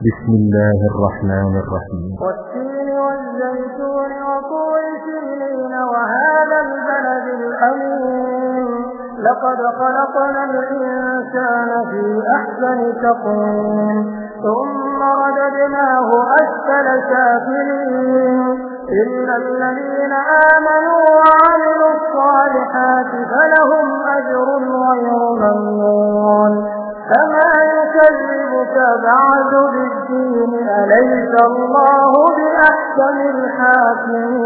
بسم الله الرحمن الرحيم. والتين والزيتون وطور سينين وهذا البلد الأمين. لقد خلقنا الإنسان في أحسن تقويم. ثم رددناه أسفل سافلين. إلا الذين آمنوا وعملوا الصالحات فلهم أجر غير ممنون. فما يكذبك بعد بالدين أليس الله بأحسن الحاكمين